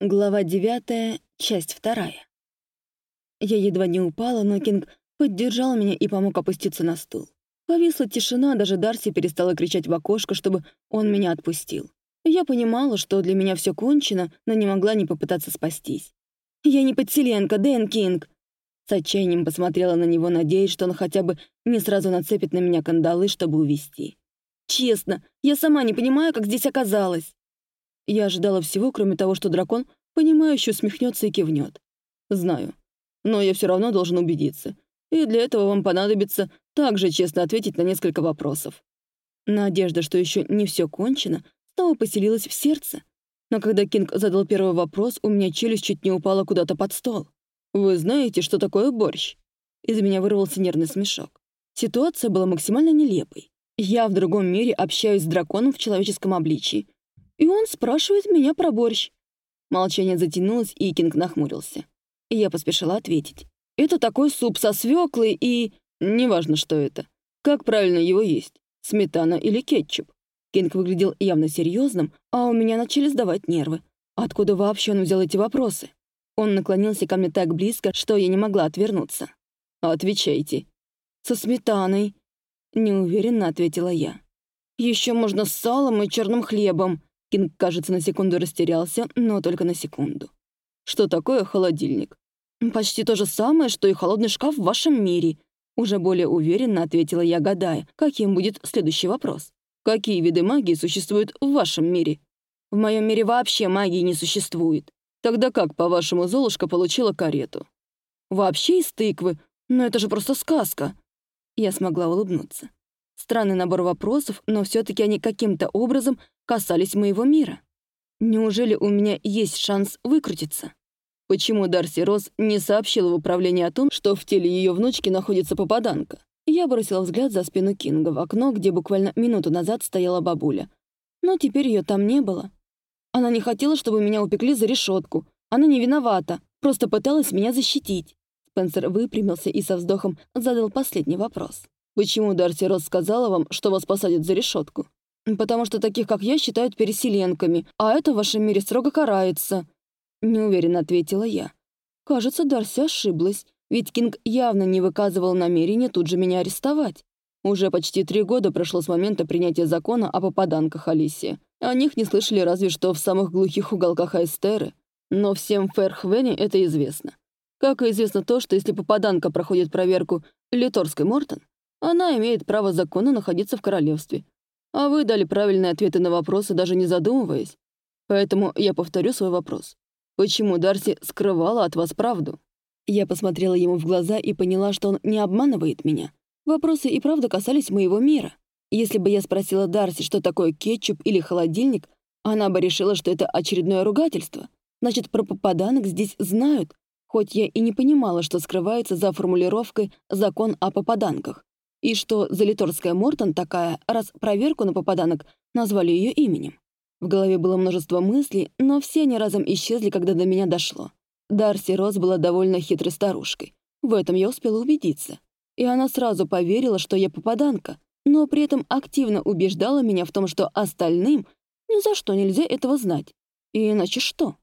Глава девятая, часть вторая. Я едва не упала, но Кинг поддержал меня и помог опуститься на стул. Повисла тишина, даже Дарси перестала кричать в окошко, чтобы он меня отпустил. Я понимала, что для меня все кончено, но не могла не попытаться спастись. «Я не подселенка, Дэн Кинг!» С отчаянием посмотрела на него, надеясь, что он хотя бы не сразу нацепит на меня кандалы, чтобы увести. «Честно, я сама не понимаю, как здесь оказалась!» Я ожидала всего, кроме того, что дракон, понимающе усмехнется и кивнет. Знаю. Но я все равно должен убедиться. И для этого вам понадобится также честно ответить на несколько вопросов. Надежда, что еще не все кончено, снова поселилась в сердце. Но когда Кинг задал первый вопрос, у меня челюсть чуть не упала куда-то под стол. «Вы знаете, что такое борщ?» Из меня вырвался нервный смешок. Ситуация была максимально нелепой. Я в другом мире общаюсь с драконом в человеческом обличии, и он спрашивает меня про борщ. Молчание затянулось, и Кинг нахмурился. И я поспешила ответить. «Это такой суп со свеклой и... Неважно, что это. Как правильно его есть? Сметана или кетчуп?» Кинг выглядел явно серьезным, а у меня начали сдавать нервы. Откуда вообще он взял эти вопросы? Он наклонился ко мне так близко, что я не могла отвернуться. «Отвечайте». «Со сметаной», — неуверенно ответила я. Еще можно с салом и черным хлебом», Кинг, кажется, на секунду растерялся, но только на секунду. «Что такое холодильник?» «Почти то же самое, что и холодный шкаф в вашем мире», уже более уверенно ответила я, гадая, каким будет следующий вопрос. «Какие виды магии существуют в вашем мире?» «В моем мире вообще магии не существует». «Тогда как, по-вашему, Золушка получила карету?» «Вообще из тыквы? Но это же просто сказка». Я смогла улыбнуться. Странный набор вопросов, но все таки они каким-то образом касались моего мира. Неужели у меня есть шанс выкрутиться? Почему Дарси Росс не сообщила в управление о том, что в теле ее внучки находится попаданка? Я бросила взгляд за спину Кинга в окно, где буквально минуту назад стояла бабуля. Но теперь ее там не было. Она не хотела, чтобы меня упекли за решетку. Она не виновата, просто пыталась меня защитить. Спенсер выпрямился и со вздохом задал последний вопрос. «Почему Дарси Росс сказала вам, что вас посадят за решетку? «Потому что таких, как я, считают переселенками, а это в вашем мире строго карается», — неуверенно ответила я. Кажется, Дарси ошиблась, ведь Кинг явно не выказывал намерения тут же меня арестовать. Уже почти три года прошло с момента принятия закона о попаданках Алисии. О них не слышали разве что в самых глухих уголках Айстеры. Но всем в Ферхвене это известно. Как и известно то, что если попаданка проходит проверку Литорской Мортон, она имеет право закона находиться в королевстве, а вы дали правильные ответы на вопросы, даже не задумываясь. Поэтому я повторю свой вопрос. Почему Дарси скрывала от вас правду? Я посмотрела ему в глаза и поняла, что он не обманывает меня. Вопросы и правда касались моего мира. Если бы я спросила Дарси, что такое кетчуп или холодильник, она бы решила, что это очередное ругательство. Значит, про попаданок здесь знают, хоть я и не понимала, что скрывается за формулировкой «закон о попаданках». И что Залиторская Мортон такая, раз проверку на попаданок назвали ее именем. В голове было множество мыслей, но все они разом исчезли, когда до меня дошло. Дарси Рос была довольно хитрой старушкой. В этом я успела убедиться. И она сразу поверила, что я попаданка, но при этом активно убеждала меня в том, что остальным ни за что нельзя этого знать. И иначе что?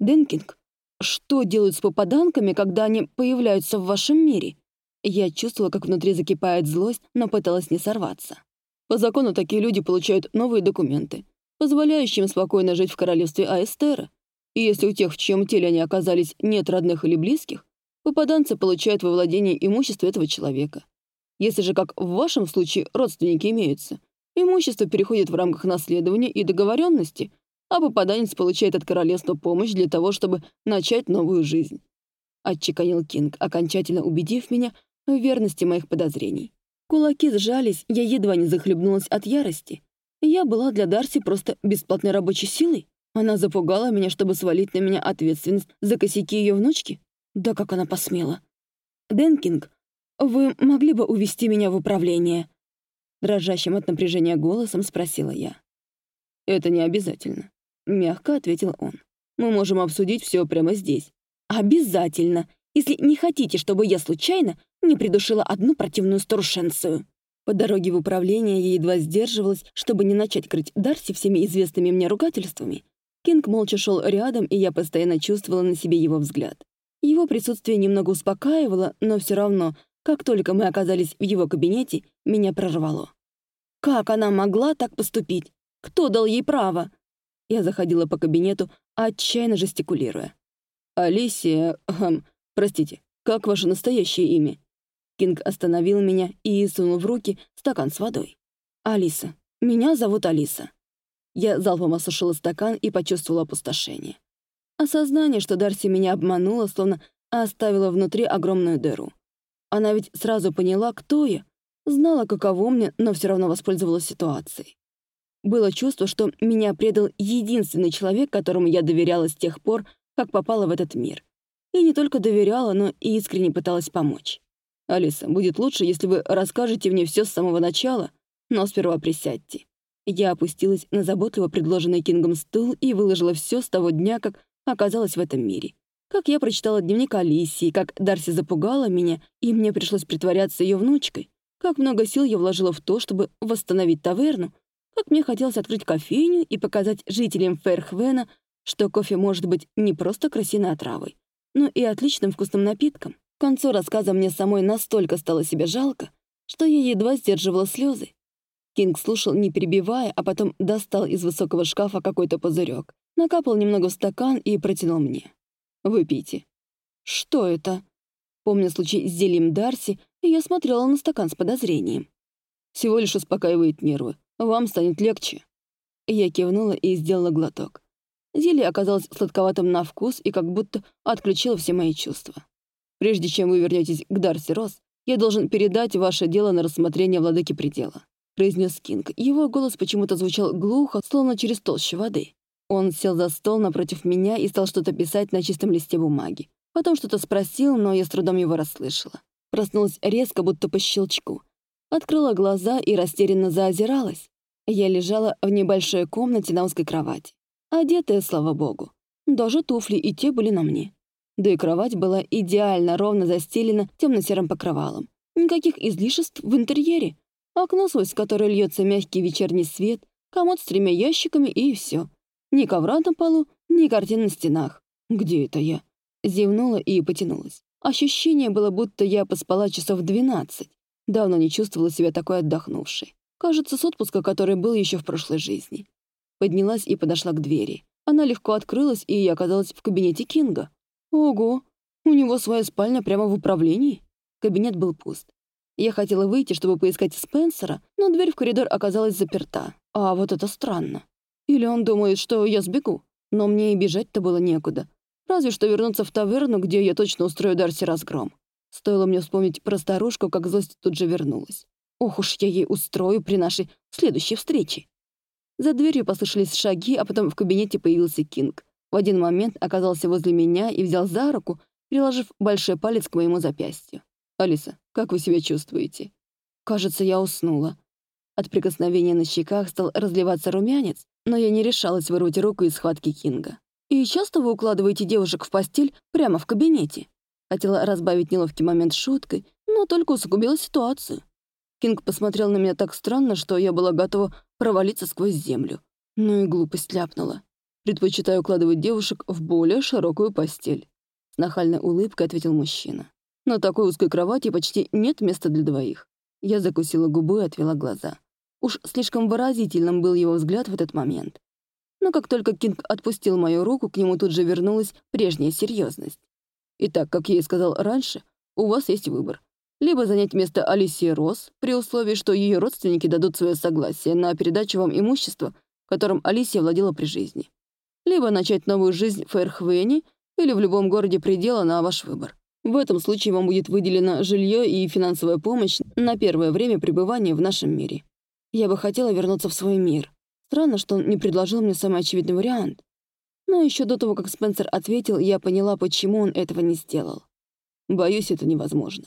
Денкинг, что делают с попаданками, когда они появляются в вашем мире? Я чувствовала, как внутри закипает злость, но пыталась не сорваться. По закону такие люди получают новые документы, позволяющие им спокойно жить в королевстве Аэстера. И если у тех, в чьем теле они оказались, нет родных или близких, попаданцы получают во владение имущество этого человека. Если же, как в вашем случае, родственники имеются, имущество переходит в рамках наследования и договоренности, а попаданец получает от королевства помощь для того, чтобы начать новую жизнь. Отчеканил Кинг, окончательно убедив меня, в верности моих подозрений. Кулаки сжались, я едва не захлебнулась от ярости. Я была для Дарси просто бесплатной рабочей силой. Она запугала меня, чтобы свалить на меня ответственность за косяки ее внучки. Да как она посмела. Денкинг, вы могли бы увести меня в управление?» Дрожащим от напряжения голосом спросила я. «Это не обязательно», — мягко ответил он. «Мы можем обсудить все прямо здесь». «Обязательно, если не хотите, чтобы я случайно не придушила одну противную старушенцию. По дороге в управление я едва сдерживалась, чтобы не начать крыть Дарси всеми известными мне ругательствами, Кинг молча шел рядом, и я постоянно чувствовала на себе его взгляд. Его присутствие немного успокаивало, но все равно, как только мы оказались в его кабинете, меня прорвало. Как она могла так поступить? Кто дал ей право? Я заходила по кабинету, отчаянно жестикулируя. «Алисия... Хм, простите, как ваше настоящее имя?» Кинг остановил меня и сунул в руки стакан с водой. «Алиса. Меня зовут Алиса». Я залпом осушила стакан и почувствовала опустошение. Осознание, что Дарси меня обманула, словно оставила внутри огромную дыру. Она ведь сразу поняла, кто я, знала, каково мне, но все равно воспользовалась ситуацией. Было чувство, что меня предал единственный человек, которому я доверяла с тех пор, как попала в этот мир. И не только доверяла, но и искренне пыталась помочь. «Алиса, будет лучше, если вы расскажете мне все с самого начала, но сперва присядьте». Я опустилась на заботливо предложенный Кингом стул и выложила все с того дня, как оказалась в этом мире. Как я прочитала дневник Алисии, как Дарси запугала меня, и мне пришлось притворяться ее внучкой, как много сил я вложила в то, чтобы восстановить таверну, как мне хотелось открыть кофейню и показать жителям Ферхвена, что кофе может быть не просто красивой отравой, но и отличным вкусным напитком. К концу рассказа мне самой настолько стало себя жалко, что я едва сдерживала слезы. Кинг слушал, не перебивая, а потом достал из высокого шкафа какой-то пузырек, накапал немного в стакан и протянул мне. «Выпейте». «Что это?» Помню случай с зельем Дарси, я смотрела на стакан с подозрением. «Всего лишь успокаивает нервы. Вам станет легче». Я кивнула и сделала глоток. Зелье оказалось сладковатым на вкус и как будто отключило все мои чувства. Прежде чем вы вернетесь к Дарси Росс, я должен передать ваше дело на рассмотрение владыки предела», — произнес Кинг. Его голос почему-то звучал глухо, словно через толщу воды. Он сел за стол напротив меня и стал что-то писать на чистом листе бумаги. Потом что-то спросил, но я с трудом его расслышала. Проснулась резко, будто по щелчку. Открыла глаза и растерянно заозиралась. Я лежала в небольшой комнате на узкой кровати. Одетая, слава богу. Даже туфли и те были на мне. Да и кровать была идеально ровно застелена темно-серым покрывалом. Никаких излишеств в интерьере. Окно, сквозь которое льется мягкий вечерний свет, комод с тремя ящиками и все. Ни ковра на полу, ни картин на стенах. Где это я? Зевнула и потянулась. Ощущение было, будто я поспала часов двенадцать. Давно не чувствовала себя такой отдохнувшей. Кажется, с отпуска, который был еще в прошлой жизни. Поднялась и подошла к двери. Она легко открылась, и я оказалась в кабинете Кинга. Ого, у него своя спальня прямо в управлении. Кабинет был пуст. Я хотела выйти, чтобы поискать Спенсера, но дверь в коридор оказалась заперта. А вот это странно. Или он думает, что я сбегу. Но мне и бежать-то было некуда. Разве что вернуться в таверну, где я точно устрою Дарси разгром. Стоило мне вспомнить про старушку, как злость тут же вернулась. Ох уж я ей устрою при нашей следующей встрече. За дверью послышались шаги, а потом в кабинете появился Кинг. В один момент оказался возле меня и взял за руку, приложив большой палец к моему запястью. «Алиса, как вы себя чувствуете?» Кажется, я уснула. От прикосновения на щеках стал разливаться румянец, но я не решалась вырвать руку из схватки Кинга. «И часто вы укладываете девушек в постель прямо в кабинете?» Хотела разбавить неловкий момент шуткой, но только усугубила ситуацию. Кинг посмотрел на меня так странно, что я была готова провалиться сквозь землю. Ну и глупость ляпнула. Предпочитаю укладывать девушек в более широкую постель. С нахальной улыбкой ответил мужчина. На такой узкой кровати почти нет места для двоих. Я закусила губу и отвела глаза. Уж слишком выразительным был его взгляд в этот момент. Но как только Кинг отпустил мою руку, к нему тут же вернулась прежняя серьезность. Итак, как я и сказал раньше, у вас есть выбор. Либо занять место Алисии Росс, при условии, что ее родственники дадут свое согласие на передачу вам имущества, которым Алисия владела при жизни. Либо начать новую жизнь в Фэрхвене или в любом городе предела на ваш выбор. В этом случае вам будет выделено жилье и финансовая помощь на первое время пребывания в нашем мире. Я бы хотела вернуться в свой мир. Странно, что он не предложил мне самый очевидный вариант. Но еще до того, как Спенсер ответил, я поняла, почему он этого не сделал. Боюсь, это невозможно.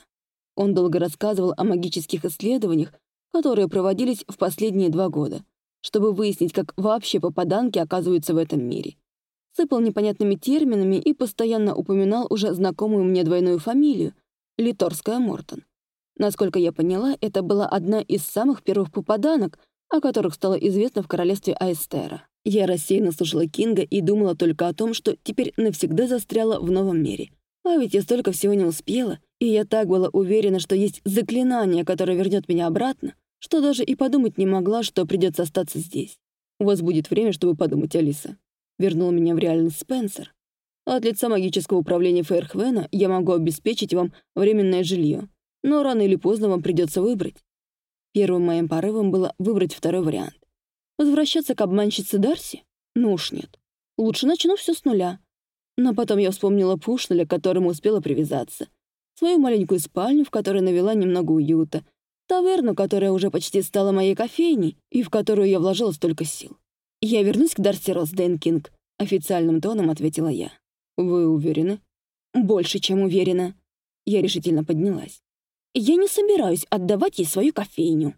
Он долго рассказывал о магических исследованиях, которые проводились в последние два года, чтобы выяснить, как вообще попаданки оказываются в этом мире сыпал непонятными терминами и постоянно упоминал уже знакомую мне двойную фамилию — Литорская Мортон. Насколько я поняла, это была одна из самых первых попаданок, о которых стало известно в королевстве Аэстера. Я рассеянно слушала Кинга и думала только о том, что теперь навсегда застряла в новом мире. А ведь я столько всего не успела, и я так была уверена, что есть заклинание, которое вернет меня обратно, что даже и подумать не могла, что придется остаться здесь. У вас будет время, чтобы подумать, Алиса. Вернул меня в реальность Спенсер. От лица магического управления Фейрхвена я могу обеспечить вам временное жилье, но рано или поздно вам придется выбрать. Первым моим порывом было выбрать второй вариант. Возвращаться к обманщице Дарси? Ну уж нет. Лучше начну все с нуля. Но потом я вспомнила Пушнеля, к которому успела привязаться. Свою маленькую спальню, в которой навела немного уюта. Таверну, которая уже почти стала моей кофейней и в которую я вложила столько сил. «Я вернусь к Дарси Росс, Дэн Кинг», — официальным тоном ответила я. «Вы уверены?» «Больше, чем уверена». Я решительно поднялась. «Я не собираюсь отдавать ей свою кофейню».